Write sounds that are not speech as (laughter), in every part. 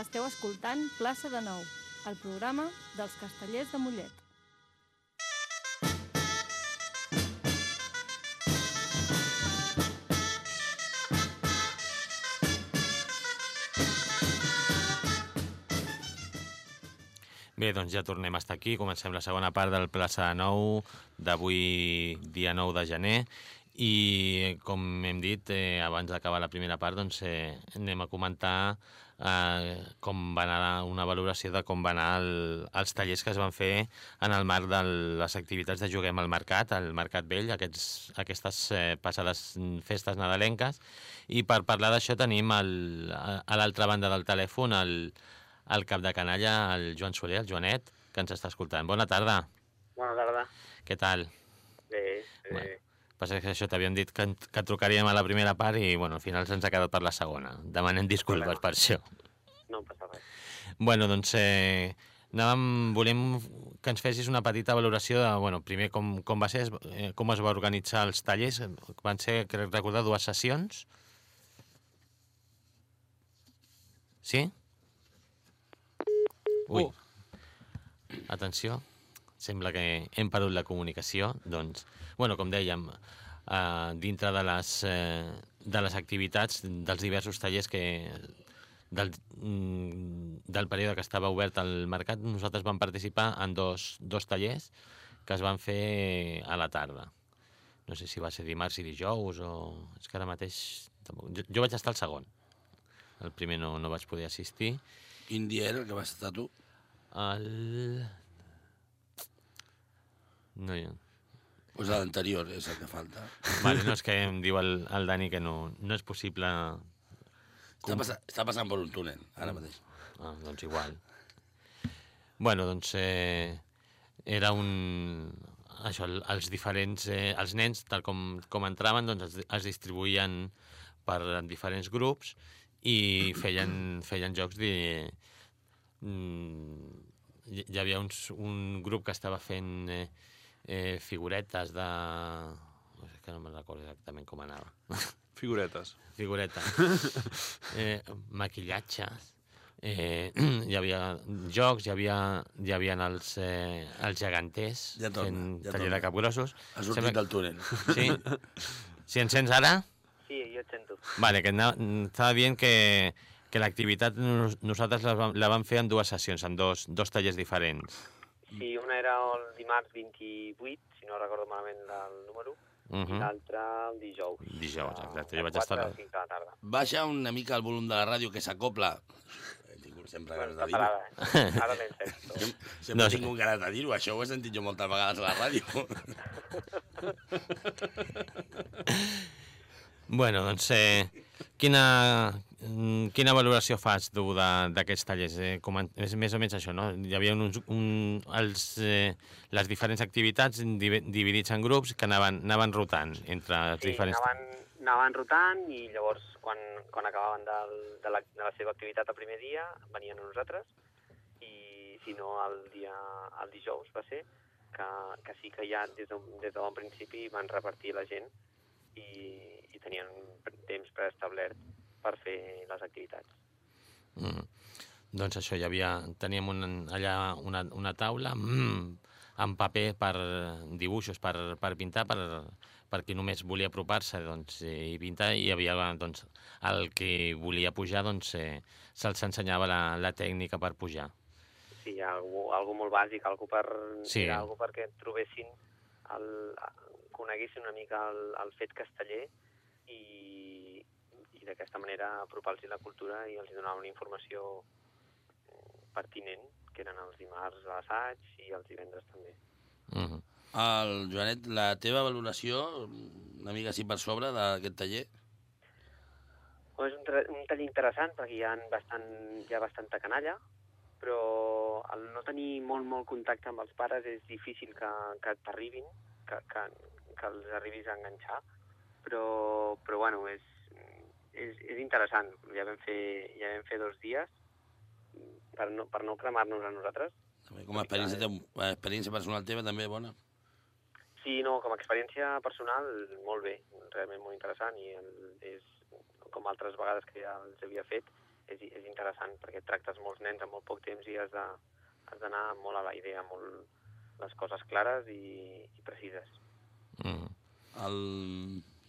Esteu escoltant Plaça de Nou, el programa dels castellers de Mollet. Bé, doncs ja tornem a estar aquí. Comencem la segona part del Plaça de Nou d'avui, dia 9 de gener. I, com hem dit, eh, abans d'acabar la primera part, doncs, eh, anem a comentar eh, com va anar una valoració de com van anar el, els tallers que es van fer en el marc de les activitats de Juguem al Mercat, al Mercat Vell, aquests, aquestes eh, passades festes nadalenques. I per parlar d'això tenim el, a, l'altra banda del telèfon el, el cap de canalla, el Joan Soler, el Joanet, que ens està escoltant. Bona tarda. Bona tarda. Què tal? Bé, bé. Bueno, passa que això t'havíem dit que, que trucaríem a la primera part i bueno, al final se'ns ha quedat per la segona. Demanem disculpes Problema. per això. No passa res. Bueno, doncs eh, anàvem, volem que ens fessis una petita valoració de, bueno, primer com, com va ser, eh, com es va organitzar els tallers. Van ser, crec recordar, dues sessions. Sí? Ui. Atenció. Sembla que hem perdut la comunicació. Doncs, bueno, com dèiem, eh, dintre de les, eh, de les activitats dels diversos tallers que del, mm, del període que estava obert al mercat, nosaltres vam participar en dos, dos tallers que es van fer a la tarda. No sé si va ser dimarts i dijous o... És que ara mateix... Jo, jo vaig estar al segon. El primer no, no vaig poder assistir. Quin dia era el que vas estar tu? El... No, jo... Pues l'anterior és el que falta. Vale, no, és que em diu el, el Dani que no, no és possible... Està, passa, està passant per un túnel, ara mateix. Ah, doncs igual. Bueno, doncs eh, era un... Això, el- els diferents... Eh, els nens, tal com, com entraven, doncs es, es distribuïen per diferents grups i feien, feien jocs de... Mm, hi havia uns, un grup que estava fent eh, eh, figuretes de... És que no me'n recordo exactament com anava. (laughs) Figuretes. figureta. (laughs) eh, maquillatges. Eh, (clears throat) hi havia jocs, hi havia, hi havia els, eh, els geganters Ja torna, fent ja taller torna. de capgrossos. Ha sortit Sembla- del túnel. Sí? (laughs) Si ens sents ara? Sí, jo et sento. Vale, que estava dient que, que l'activitat nos- nosaltres la, vam- la vam fer en dues sessions, en dos, dos tallers diferents. Sí, una era el dimarts 28, si no recordo malament el número, Uh i -huh. l'altra el dijous. Dijous, exacte. De Jo vaig estar... a la tarda. Baixa una mica el volum de la ràdio que s'acopla. Sempre Bueno, ganes de dir-ho. eh? Ara (laughs) sempre No, he tingut ganes de dir-ho, això ho he sentit jo moltes vegades a la ràdio. (laughs) Bueno, doncs, eh, quina, mm, quina valoració fas tu d'aquests tallers? Eh, com, és més o menys això, no? Hi havia uns, un, els, eh, les diferents activitats divi- dividits en grups que anaven, anaven rotant entre els Sí, diferents... anaven, anaven rotant i llavors quan, quan acabaven del, de, la, de la seva activitat el primer dia venien a nosaltres i si no el dia el dijous va ser que, que sí que ja des de, des de bon principi van repartir la gent i, i tenien temps preestablert per fer les activitats. Mm. Doncs això, hi havia, teníem un, allà una, una taula mm, amb paper per dibuixos, per, per pintar, per, per qui només volia apropar-se doncs, i pintar, i hi havia doncs, el que volia pujar, doncs, eh, se'ls ensenyava la, la tècnica per pujar. Sí, algú, algú molt bàsic, algú per, Sí. era algú perquè trobessin, el, coneguessin una mica el, el fet casteller i, i d'aquesta manera apropar-los la cultura i els donar una informació eh, pertinent, que eren els dimarts a l'assaig i els divendres també. Mm -hmm. El Joanet, la teva valoració, una mica així per sobre d'aquest taller? Bueno, és un, un taller interessant perquè hi ha, bastant, hi ha bastanta canalla, però el no tenir molt, molt contacte amb els pares és difícil que, que t'arribin, que, que, que els arribis a enganxar, però, però bueno, és, és, és interessant. Ja vam, fer, ja vam fer dos dies per no, per no cremar-nos a nosaltres. També com a experiència, teu- experiència personal teva també bona. Sí, no, com a experiència personal, molt bé, realment molt interessant i el, és, com altres vegades que ja els havia fet, és, és interessant perquè tractes molts nens en molt poc temps i has d'anar molt a la idea, molt les coses clares i, i precises. Mm. El...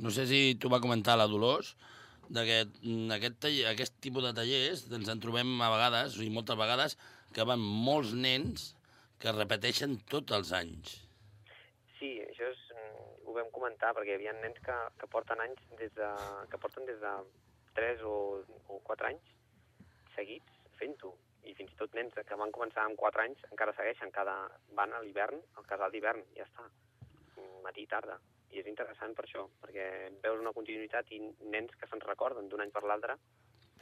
No sé si t'ho va comentar la Dolors, d'aquest aquest, aquest tipus de tallers ens en trobem a vegades, sigui, moltes vegades, que van molts nens que repeteixen tots els anys. Sí, això és, mm, ho vam comentar, perquè hi havia nens que, que porten anys des de, que porten des de 3 o, o 4 anys seguits fent-ho. I fins i tot nens que van començar amb 4 anys encara segueixen, cada, van a l'hivern, al casal d'hivern, ja està, matí i tarda. I és interessant per això, perquè veus una continuïtat i nens que se'n recorden d'un any per l'altre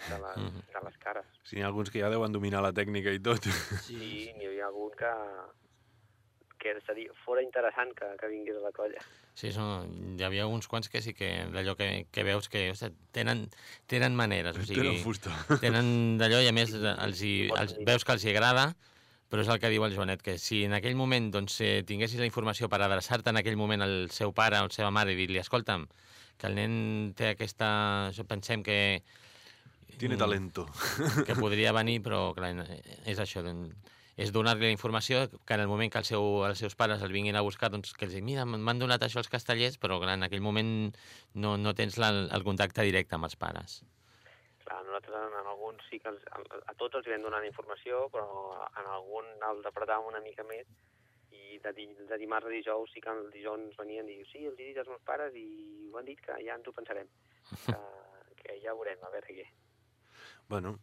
de, les, Mhm. de les cares. Sí, n'hi ha alguns que ja deuen dominar la tècnica i tot. Sí, n'hi havia algun que, que seria, fora interessant que, que vingués a la colla. Sí, són, hi havia uns quants que sí que d'allò que, que veus que ostres, tenen, tenen maneres, o sigui, Tenen fusta. tenen d'allò i a més els hi, els, veus que els hi agrada, però és el que diu el Joanet, que si en aquell moment doncs, eh, tinguessis la informació per adreçar-te en aquell moment al seu pare o a la seva mare i dir-li, escolta'm, que el nen té aquesta... Això pensem que... Tiene mm, talento. (laughs) que podria venir, però clar, és això, doncs, és donar-li la informació que en el moment que el seu, els seus pares el vinguin a buscar, doncs que els diguin, mira, m'han donat això els castellers, però clar, en aquell moment no, no tens la, el contacte directe amb els pares. Clar, nosaltres en, en alguns sí que els, a, a tots els hi vam donar la informació, però en algun els apretàvem una mica més i de, di, de dimarts a dijous sí que el dijous venien i diuen sí, els he dit als meus pares i ho han dit que ja ens ho pensarem, que, (laughs) que ja veurem, a veure què. Bueno,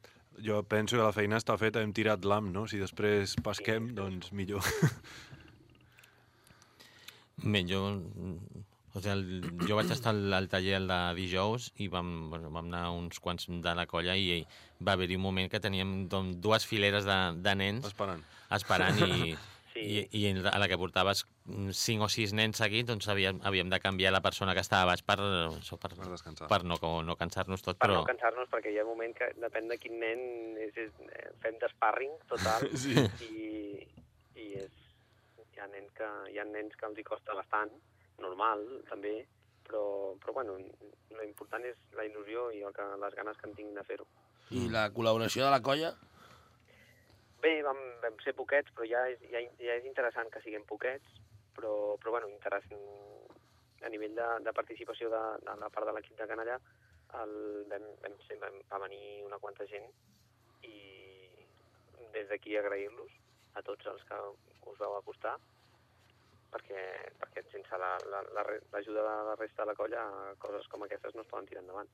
jo penso que la feina està feta, hem tirat l'am, no? Si després pesquem, Sí. doncs millor. Bé, jo, o sigui, el, jo vaig estar al, al taller el de dijous i vam, bueno, vam anar uns quants de la colla i va haver-hi un moment que teníem doncs, dues fileres de, de nens Esperant. esperant i, (laughs) Sí. i, i a la que portaves cinc o sis nens seguits, doncs havíem, havíem de canviar la persona que estava baix per, això, per, Per descansar. per no, no cansar-nos tot, Per però... no cansar-nos, perquè hi ha un moment que depèn de quin nen és, és, eh, fem d'esparring total (laughs) Sí. i, i és, hi, ha nens que, hi ha nens que els hi costa bastant, normal també, però, però bueno, lo important és la il·lusió i el que, les ganes que en tinguin de fer-ho. I la col·laboració de la colla, Bé, vam, vam ser poquets, però ja és, ja, ja és interessant que siguem poquets, però, però bueno, interessant a nivell de, de participació de, de la part de l'equip de Canallà, el, vam, vam, ser, vam, va venir una quanta gent i des d'aquí agrair-los a tots els que us vau acostar perquè, perquè sense l'ajuda la, la, la, de la resta de la colla coses com aquestes no es poden tirar endavant.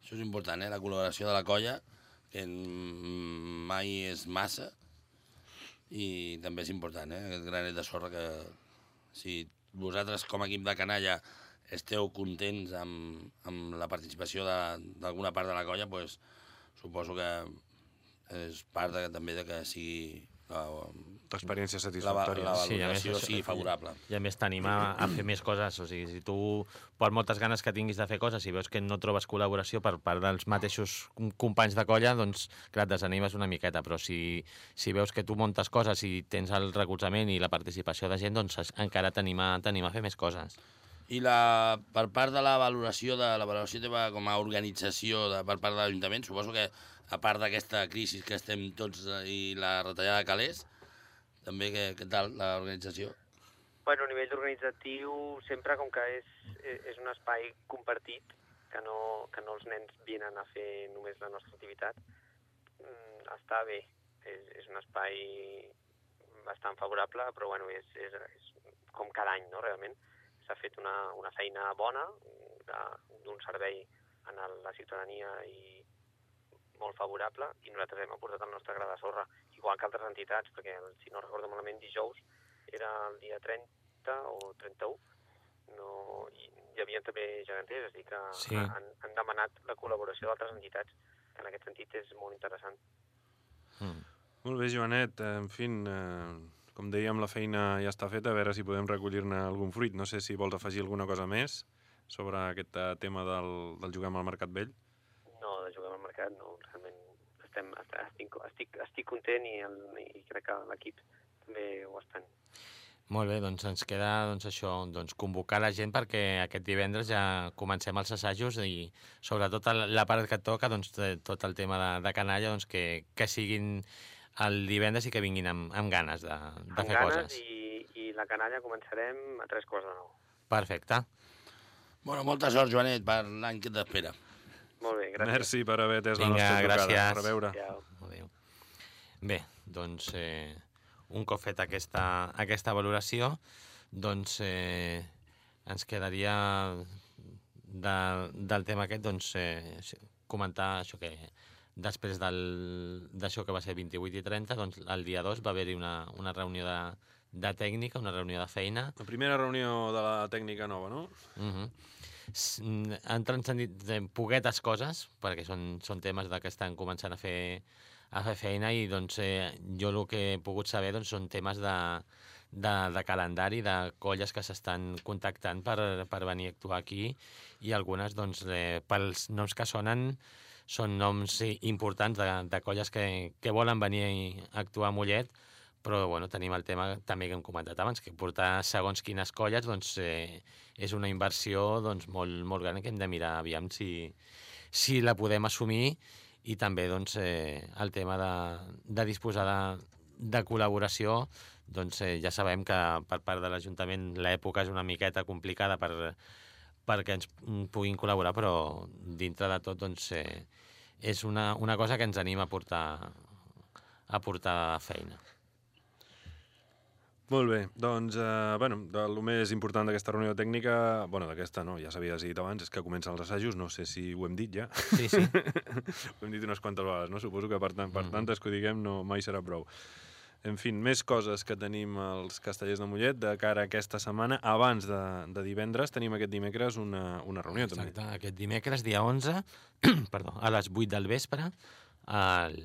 això és important, eh? la col·laboració de la colla, que n- mai és massa, i també és important, eh? aquest granet de sorra que si vosaltres com a equip de canalla esteu contents amb, amb la participació d'alguna part de la colla, pues, suposo que és part de, també de que sigui la, Experiència la, la, satisfactòria. la Sí, a més, sigui favorable. I a més t'anima a fer (clears throat) més coses, o sigui, si tu per moltes ganes que tinguis de fer coses i veus que no trobes col·laboració per part dels mateixos companys de colla, doncs clar, et desanimes una miqueta, però si, si veus que tu montes coses i tens el recolzament i la participació de gent, doncs encara t'anima a fer més coses. I la, per part de la valoració de la valoració teva com a organització de, per part de l'Ajuntament, suposo que a part d'aquesta crisi que estem tots eh, i la retallada de calés, també què, què tal l'organització? Bueno, a nivell organitzatiu, sempre com que és, és és un espai compartit, que no, que no els nens vinen a fer només la nostra activitat, mm, està bé. És, és un espai bastant favorable, però bueno, és, és, és com cada any, no?, realment. S'ha fet una, una feina bona de- d'un servei en el, la ciutadania i molt favorable i nosaltres hem aportat el nostre gra de sorra, igual que altres entitats, perquè el, si no recordo malament dijous era el dia 30 o 31, no, i hi havia també geganters, és a dir que Sí. han, han demanat la col·laboració d'altres entitats, que en aquest sentit és molt interessant. Mm. Molt bé, Joanet. En fi, eh, com dèiem, la feina ja està feta, a veure si podem recollir-ne algun fruit. No sé si vols afegir alguna cosa més sobre aquest eh, tema del, del jugar amb el Mercat Vell. No, de jugar al mercat, no, realment estem, est- estic, estic, estic content i, el, i crec que l'equip també ho estan. Molt bé, doncs ens queda doncs, això, doncs, convocar la gent perquè aquest divendres ja comencem els assajos i sobretot el- la part que et toca, doncs, tot el tema de, de canalla, doncs, que, que siguin el divendres i que vinguin amb, amb ganes de, de amb fer ganes coses. i, i la canalla començarem a tres quarts de nou. Perfecte. Bueno, molta sort, Joanet, per l'any que t'espera. Molt bé, gràcies. Merci per haver atès la nostra trucada. gràcies. A reveure. Adéu. Adéu. Bé, doncs, eh, un cop fet aquesta, aquesta valoració, doncs eh, ens quedaria de, del tema aquest, doncs, eh, comentar això que després d'això que va ser 28 i 30, doncs el dia 2 va haver-hi una, una reunió de, de tècnica, una reunió de feina, La primera reunió de la tècnica nova, no? Uh -huh. Han transcendit poquetes coses, perquè són, són temes de que estan començant a fer, a fer feina i doncs, eh, jo el que he pogut saber doncs, són temes de, de, de calendari, de colles que s'estan contactant per, per venir a actuar aquí i algunes, doncs, eh, pels noms que sonen, són noms importants de, de colles que, que volen venir a actuar a Mollet, però bueno, tenim el tema també que hem comentat abans, que portar segons quines colles doncs, eh, és una inversió doncs, molt, molt gran que hem de mirar aviam si, si la podem assumir i també doncs, eh, el tema de, de disposar de, de col·laboració. Doncs, eh, ja sabem que per part de l'Ajuntament l'època és una miqueta complicada per, perquè ens puguin col·laborar, però dintre de tot doncs, eh, és una, una cosa que ens anima a portar, a portar feina. Molt bé, doncs, eh, bueno, el més important d'aquesta reunió tècnica, bueno, d'aquesta no, ja s'havia dit abans, és que comencen els assajos, no sé si ho hem dit ja, Sí, sí. (laughs) ho hem dit unes quantes vegades, no? Suposo que per, tant, per tantes que ho diguem no, mai serà prou. En fi, més coses que tenim als castellers de Mollet de cara a aquesta setmana. Abans de, de divendres tenim aquest dimecres una, una reunió també. Exacte, aquest dimecres, dia 11, (clears throat) perdó, a les 8 del vespre, al,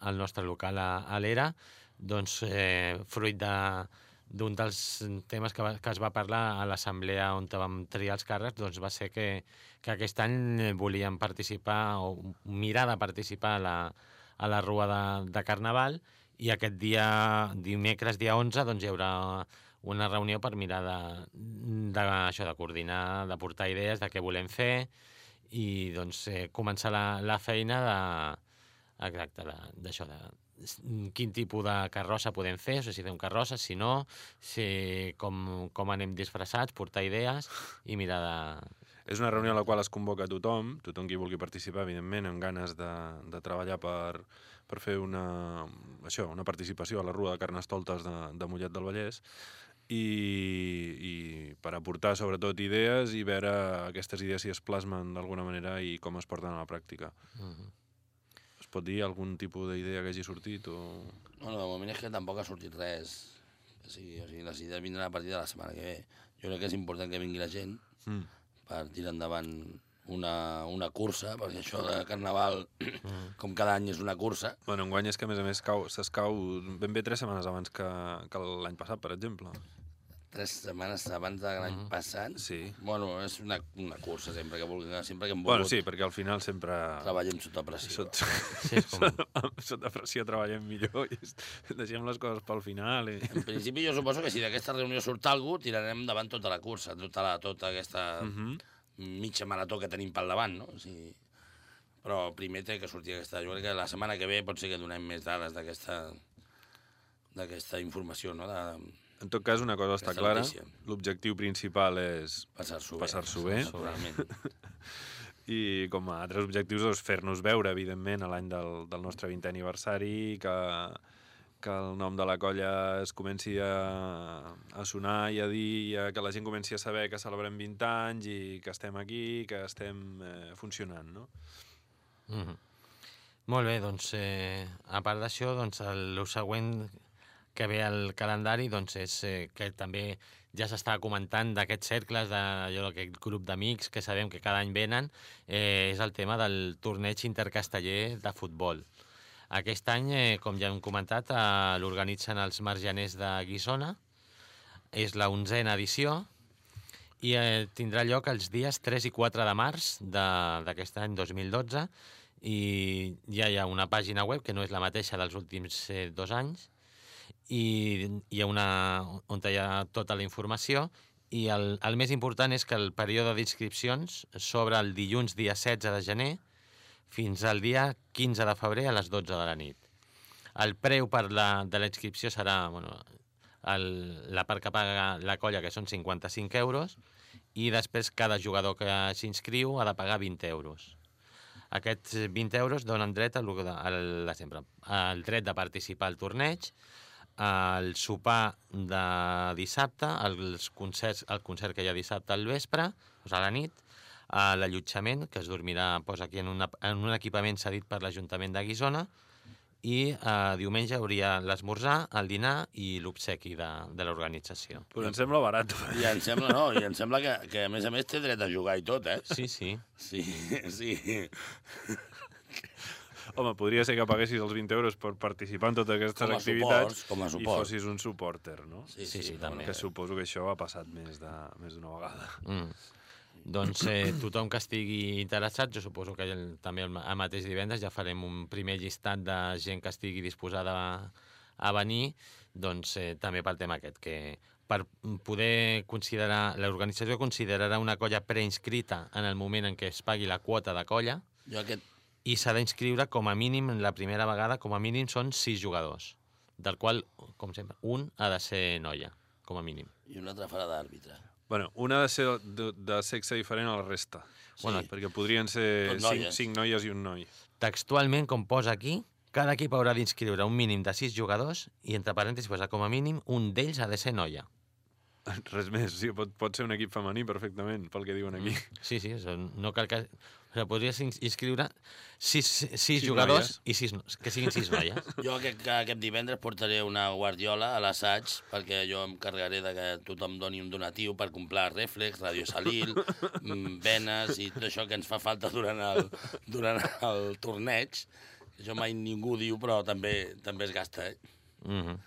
al nostre local a, a l'ERA, doncs, eh, fruit de d'un dels temes que, va, que es va parlar a l'assemblea on vam triar els càrrecs doncs va ser que, que aquest any volíem participar o mirar de participar a la, a la rua de, de Carnaval i aquest dia, dimecres, dia 11, doncs hi haurà una reunió per mirar de, de, això, de coordinar, de portar idees de què volem fer i doncs eh, començar la, la feina de, exacte, de- d'això, de, quin tipus de carrossa podem fer, o sigui, si fem carrossa, si no, si, com, com anem disfressats, portar idees i mirar de... És una reunió a la qual es convoca tothom, tothom qui vulgui participar, evidentment, amb ganes de, de treballar per, per fer una, això, una participació a la Rua de Carnestoltes de, de Mollet del Vallès i, i per aportar sobretot idees i veure aquestes idees si es plasmen d'alguna manera i com es porten a la pràctica. Uh -huh. Es pot dir algun tipus d'idea que hagi sortit o... Bueno, de moment és que tampoc ha sortit res. O sigui, o sigui, les idees vindran a partir de la setmana que ve. Jo crec que és important que vingui la gent Mm. Per tirar endavant una, una cursa, perquè això de Carnaval, com cada any és una cursa, Bueno, enguany és que, a més a més, cau- s'escau ben bé tres setmanes abans que, que l'any passat, per exemple. Tres setmanes abans de l'any passat. Sí. Bueno, és una, una cursa sempre que, vulgui, sempre que hem Bueno, volgut. sí, perquè al final sempre... Treballem sota pressió. Sota, Sí, és com... (laughs) sota pressió treballem millor i deixem les coses pel final. I... En principi jo suposo que si d'aquesta reunió surt cosa, tirarem davant tota la cursa, tota, la, tota aquesta Uh -huh. mitja marató que tenim pel davant, no? O sigui, però primer té que sortir aquesta... Jo crec que la setmana que ve pot ser que donem més dades d'aquesta d'aquesta informació, no? De En tot cas, una cosa està clara. L'objectiu principal és passar-s'ho bé. Passar-s'ho bé. Segurament. (laughs) i com a altres objectius doncs, fer-nos veure, evidentment, a l'any del, del nostre 20è aniversari, que, que el nom de la colla es comenci a, a sonar i a dir, i a, que la gent comenci a saber que celebrem 20 anys i que estem aquí, que estem eh, funcionant, no? Mm -hmm. Molt bé, doncs, eh, a part d'això, doncs, el, el següent que ve al calendari doncs, és eh, que també ja s'està comentant d'aquests cercles, d'aquest grup d'amics que sabem que cada any venen, eh, és el tema del torneig intercasteller de futbol. Aquest any, eh, com ja hem comentat, eh, l'organitzen els marjaners de Guissona, és la onzena edició, i eh, tindrà lloc els dies 3 i 4 de març d'aquest any 2012 i ja hi ha una pàgina web que no és la mateixa dels últims eh, dos anys i hi ha una, on hi ha tota la informació i el, el més important és que el període d'inscripcions s'obre el dilluns dia 16 de gener fins al dia 15 de febrer a les 12 de la nit. El preu per la, de la inscripció serà bueno, el, la part que paga la colla, que són 55 euros, i després cada jugador que s'inscriu ha de pagar 20 euros. Aquests 20 euros donen dret a, a sempre, al dret de participar al torneig, al sopar de dissabte, els concerts, el concert que hi ha dissabte al vespre, doncs a la nit, a l'allotjament, que es dormirà pues, aquí en, una, en un equipament cedit per l'Ajuntament de Guisona, i eh, diumenge hauria l'esmorzar, el dinar i l'obsequi de, de l'organització. Però em sembla barat. I em sembla, no, i em sembla que, que a més a més té dret a jugar i tot, eh? Sí, sí. Sí, sí. Home, podria ser que paguessis els 20 euros per participar en totes aquestes Com a activitats suports, com a i suport. fossis un supporter, no? Sí, sí, com també. Que suposo que això ha passat més de més d'una vegada. Mm. Doncs eh, tothom que estigui interessat, jo suposo que el, també el, el mateix divendres ja farem un primer llistat de gent que estigui disposada a, a venir, doncs eh, també pel tema aquest, que per poder considerar, l'organització considerarà una colla preinscrita en el moment en què es pagui la quota de colla Jo aquest... i s'ha d'inscriure com a mínim, la primera vegada, com a mínim són sis jugadors, del qual, com sempre, un ha de ser noia, com a mínim. I un altre farà d'àrbitre. Bueno, una ha de ser de, de sexe diferent a la resta. Sí. Bueno, perquè podrien ser Tot cinc, noies. cinc noies i un noi. Textualment, com posa aquí, cada equip haurà d'inscriure un mínim de sis jugadors i, entre parèntesis, posa com a mínim un d'ells ha de ser noia. (laughs) Res més, sí, pot, pot ser un equip femení perfectament, pel que diuen aquí. Sí, sí, això no cal que... O sigui, podries ins- inscriure sis, sis, Sis jugadors noies. i sis, que siguin sis noies. (laughs) Jo aquest, que aquest divendres portaré una guardiola a l'assaig perquè jo em carregaré de que tothom doni un donatiu per comprar Reflex, Radio Salil, mm, venes i tot això que ens fa falta durant el, durant el torneig. Això mai ningú diu, però també també es gasta, eh? Mm -hmm.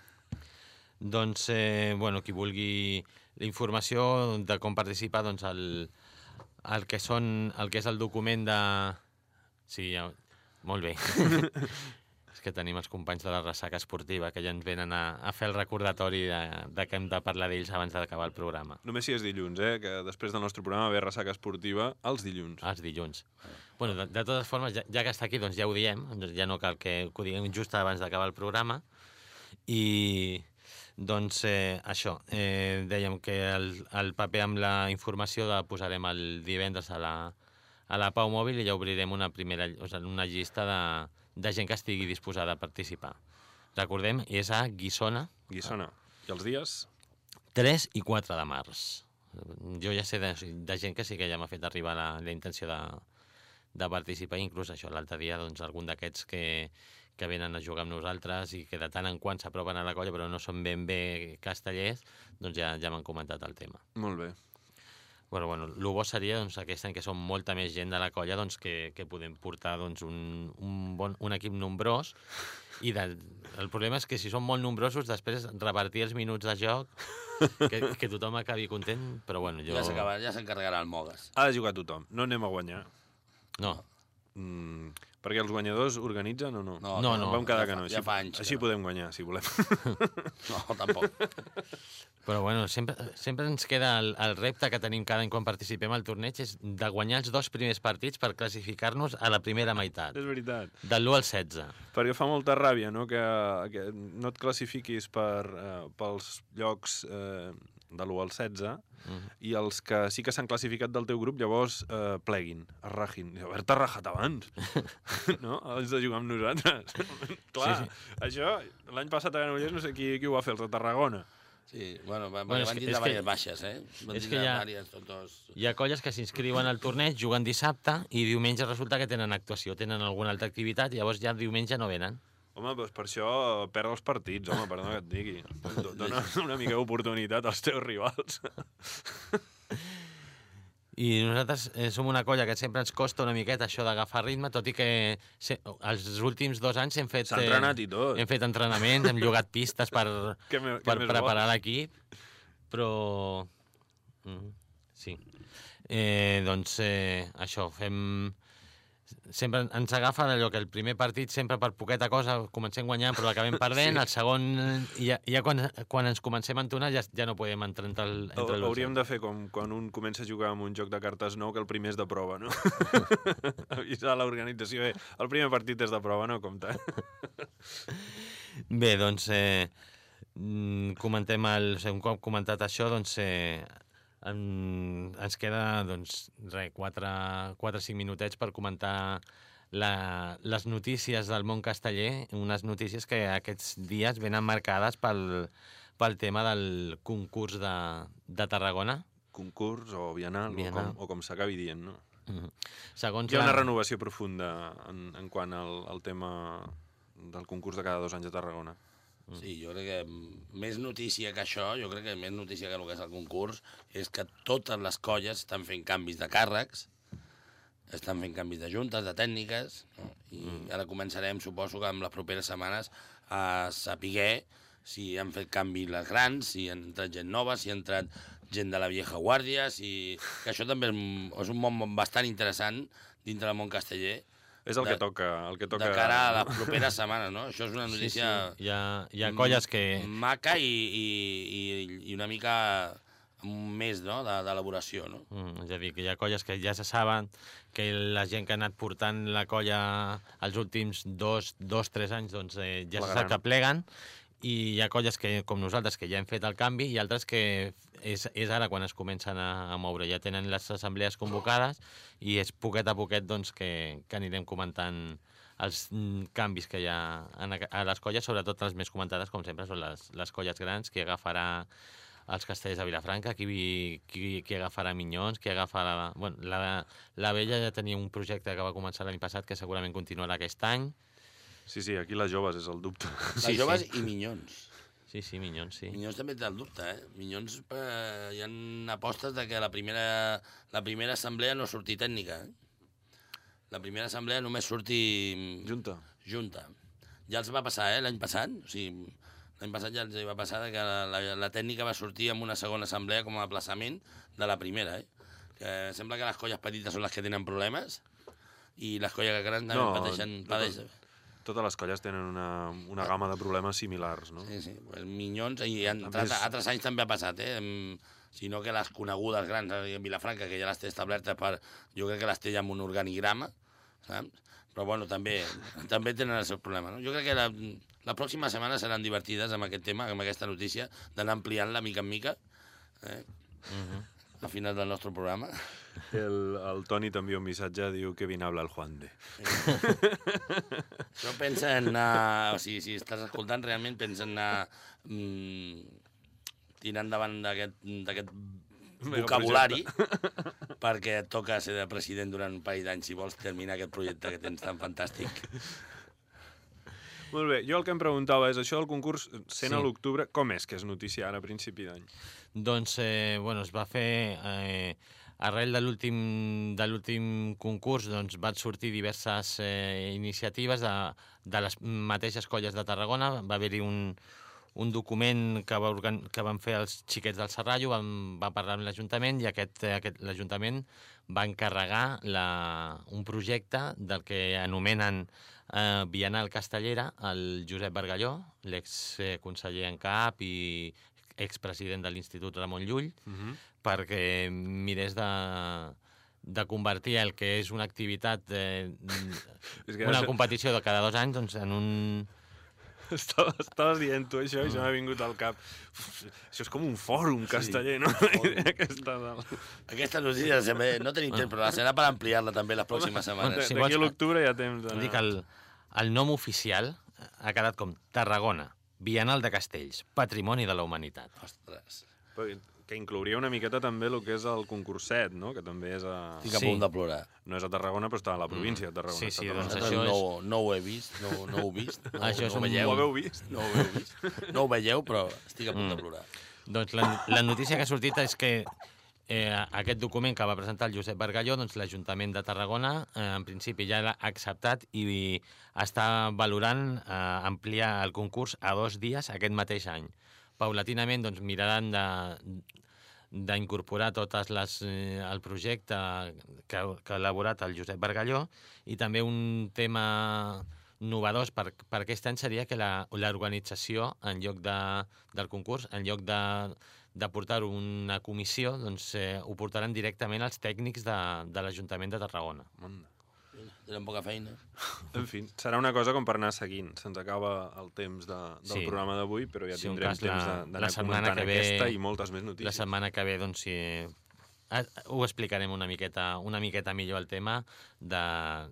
Doncs, eh, bueno, qui vulgui la informació de com participar, doncs el, el, que són, el que és el document de... Sí, ja... molt bé. (laughs) és que tenim els companys de la ressaca esportiva que ja ens venen a, a fer el recordatori de, de que hem de parlar d'ells abans d'acabar el programa. Només si és dilluns, eh? Que després del nostre programa ve ressaca esportiva els dilluns. Els dilluns. Bueno, de, de totes formes, ja, ja que està aquí, doncs ja ho diem, doncs ja no cal que, que ho diguem just abans d'acabar el programa. I, doncs, eh, això, eh, dèiem que el, el paper amb la informació la posarem el divendres a la, a la Pau Mòbil i ja obrirem una primera, o sigui, una llista de, de gent que estigui disposada a participar. Recordem, és a Guissona, Guissona. I els dies? 3 i 4 de març. Jo ja sé de, de gent que sí que ja m'ha fet arribar la, la intenció de, de participar, inclús això, l'altre dia, doncs, algun d'aquests que, que venen a jugar amb nosaltres i que de tant en quant s'apropen a la colla però no són ben bé castellers, doncs ja, ja m'han comentat el tema. Molt bé. Bueno, bueno, el bo seria doncs, aquest any que som molta més gent de la colla doncs, que, que podem portar doncs, un, un, bon, un equip nombrós i de, el problema és que si som molt nombrosos després repartir els minuts de joc que, que tothom acabi content però bueno, jo... Ja s'acabarà, ja s'encarregarà el Mogues. Ha de jugar tothom. No anem a guanyar. No, Mm, perquè els guanyadors organitzen o no? No, No, no, Vam quedar ja que no. ja Així, fa anys que així no. podem guanyar, si volem. (laughs) No, tampoc. Però bueno, sempre, sempre ens queda el, el repte que tenim cada any quan participem al torneig és de guanyar els dos primers partits per classificar-nos a la primera meitat, és veritat. del 1 al 16. Perquè fa molta ràbia, no?, que, que no et classifiquis per, eh, pels llocs eh, de l'1 al 16 Mm. i els que sí que s'han classificat del teu grup llavors eh, pleguin, es rajin. I Haver-te rajat abans, (laughs) no? Abans de jugar amb nosaltres. (laughs) Clar, Sí, sí, això, l'any passat a Granollers no sé qui, qui ho va fer, els de Tarragona. Sí, bueno, va, Bueno, van que- tindre diverses baixes, eh? Van és que tindre ja- diverses, tots dos... Hi ha colles que s'inscriuen al torneig, juguen dissabte i diumenge resulta que tenen actuació, tenen alguna altra activitat i llavors ja diumenge no venen. Home, doncs per això perd els partits, home, perdona que et digui. (laughs) Dona una mica d'oportunitat als teus rivals. I nosaltres eh, som una colla que sempre ens costa una miqueta això d'agafar ritme, tot i que els últims dos anys hem fet... S'ha entrenat i tot. Hem fet entrenaments, hem llogat pistes per, (laughs) Què me- per preparar l'equip, però... Mm, sí. Eh, doncs eh, això, fem... sempre ens agafa d'allò que el primer partit sempre per poqueta cosa comencem guanyant però acabem perdent, Sí. el segon ja, ja quan, quan ens comencem a entonar ja, ja no podem entrar entre el, entre el Hauríem de fer com quan un comença a jugar amb un joc de cartes nou que el primer és de prova, no? (laughs) Avisar l'organització, eh, el primer partit és de prova, no compta. Bé, doncs eh, mm, comentem el, un cop comentat això, doncs eh, en, ens queda doncs, re, 4-5 minutets per comentar la, les notícies del món casteller, unes notícies que aquests dies venen marcades pel, pel tema del concurs de, de Tarragona. Concurs o bienal, Bienal. o com, o com s'acabi dient, no? Mhm. Segons Hi ha una la- renovació profunda en, en quant al, al tema del concurs de cada dos anys a Tarragona. Sí, jo crec que mm, més notícia que això, jo crec que més notícia que el que és el concurs, és que totes les colles estan fent canvis de càrrecs, estan fent canvis de juntes, de tècniques, no? i mm. ara començarem, suposo que en les properes setmanes, a saber si han fet canvi les grans, si han entrat gent nova, si ha entrat gent de la vieja guàrdia, si... que això també és un món bastant interessant dintre del món casteller, És el De- que toca, el que toca... de cara a les (laughs) properes setmanes, no? Això és una Sí, sí. notícia... Hi ha, hi ha colles que... Maca i, i, i, i una mica més no? de- d'elaboració, no? Mm, és a dir, que hi ha colles que ja se saben que la gent que ha anat portant la colla els últims dos, dos tres anys, doncs eh, ja se Plegaran. sap que pleguen, i hi ha colles que, com nosaltres que ja hem fet el canvi i altres que és, és ara quan es comencen a, a moure. Ja tenen les assemblees convocades i és poquet a poquet doncs, que, que anirem comentant els mm, canvis que hi ha a les colles, sobretot les més comentades, com sempre, són les, les colles grans, qui agafarà els castellers de Vilafranca, qui, qui, qui agafarà Minyons, qui agafarà... Bueno, la, la Vella ja tenia un projecte que va començar l'any passat que segurament continuarà aquest any. Sí, sí, aquí les joves és el dubte. Les (laughs) Sí, joves sí. i Minyons. Sí, sí, Minyons, sí. Minyons també té el dubte, eh? Minyons, eh, hi ha apostes de que la primera, la primera assemblea no surti tècnica, eh? La primera assemblea només surti Junta. junta. Ja els va passar, eh, l'any passat. O sigui, l'any passat ja els va passar de que la, la, la tècnica va sortir amb una segona assemblea com a aplaçament de la primera, eh? Que sembla que les colles petites són les que tenen problemes i les colles grans també No, pateixen... totes- pateixen. Totes les colles tenen una, una gamma de problemes similars, no? Sí, sí, pues Minyons, i en altres, més- altres anys també ha passat, eh? Sinó que les conegudes grans, eh, en Vilafranca, que ja les té establertes per... Jo crec que les té ja amb un organigrama, saps? Però, bueno, també, (laughs) també tenen els seus problemes, no? Jo crec que la, la pròxima setmana seran divertides amb aquest tema, amb aquesta notícia, d'anar ampliant-la mica en mica, eh? Al final del nostre programa. El, el Toni t'envia un missatge, diu que bien habla el Juan de. Això pensa en anar... O sigui, si estàs escoltant, realment pensa en anar mm, tirant endavant d'aquest d'aquest vocabulari perquè et toca ser de president durant un parell d'anys si vols terminar aquest projecte que tens tan fantàstic. Molt bé, jo el que em preguntava és això del concurs, sent Sí. a l'octubre, com és que és notícia ara a principi d'any? Doncs, eh, bueno, es va fer... Eh, arrel de l'últim de l'últim concurs doncs, van sortir diverses eh, iniciatives de, de les mateixes colles de Tarragona. Va haver-hi un, un document que, va organ... que van fer els xiquets del Serrallo, van, va parlar amb l'Ajuntament i aquest, eh, aquest l'Ajuntament va encarregar la, un projecte del que anomenen eh, Bienal Castellera, el Josep Bargalló, l'ex-conseller en cap i expresident de l'Institut Ramon Llull, Uh -huh. perquè mirés de, de convertir el que és una activitat, eh, (laughs) És que una ara- competició de cada dos anys, doncs en un... (laughs) Estaves, estaves dient tu això i se m'ha vingut al cap. Uf, això és com un fòrum casteller, no? (laughs) Aquesta de... Aquesta notícia no tenim temps, però la serà per ampliar-la també les pròximes setmanes. Sí, D'aquí a l'octubre hi ha temps. Dic, el, el nom oficial ha quedat com Tarragona, Bienal de Castells, Patrimoni de la Humanitat. Ostres, Però Que inclouria una miqueta també el que és el concurset, no? Que també és a... estic a Sí. punt de plorar. No és a Tarragona, però està a la província de Tarragona. Sí, sí, doncs això no, és- no ho he vist, no, no ho he vist. No, Això és no un- veieu. Ho haveu vist? No ho heu vist. (laughs) No ho veieu, però estic a punt de Mm. plorar. Doncs la, la notícia que ha sortit és que eh, aquest document que va presentar el Josep Bargalló, doncs l'Ajuntament de Tarragona, eh, en principi ja l'ha acceptat i està valorant eh, ampliar el concurs a dos dies aquest mateix any. Paulatinament doncs, miraran de, d'incorporar totes les, eh, el projecte que, que ha elaborat el Josep Bargalló i també un tema novedós per, per aquest any seria que l'organització, en lloc de, del concurs, en lloc de, de portar-ho una comissió, doncs eh, ho portaran directament els tècnics de, de l'Ajuntament de Tarragona. Manda. Tenen poca feina. En fi, serà una cosa com per anar seguint. Se'ns acaba el temps de, del Sí. programa d'avui, però ja Sí, tindrem cas, temps la- de- la d'anar setmana comentant que ve- aquesta i moltes més La notícies. setmana que ve, doncs, si... eh, ho explicarem una miqueta, una miqueta millor el tema de,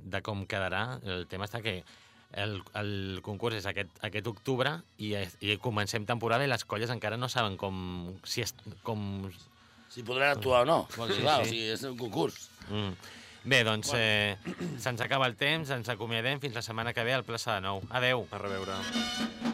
de com quedarà. El tema està que el, el concurs és aquest, aquest octubre i, i comencem temporada i les colles encara no saben com... Si és, com Si podran actuar o no. Perquè, Sí, clar, sí. o sigui, és un concurs. mm. Bé, doncs eh, se'ns acaba el temps, ens acomiadem fins la setmana que ve al plaça de Nou. Adeu. A reveure.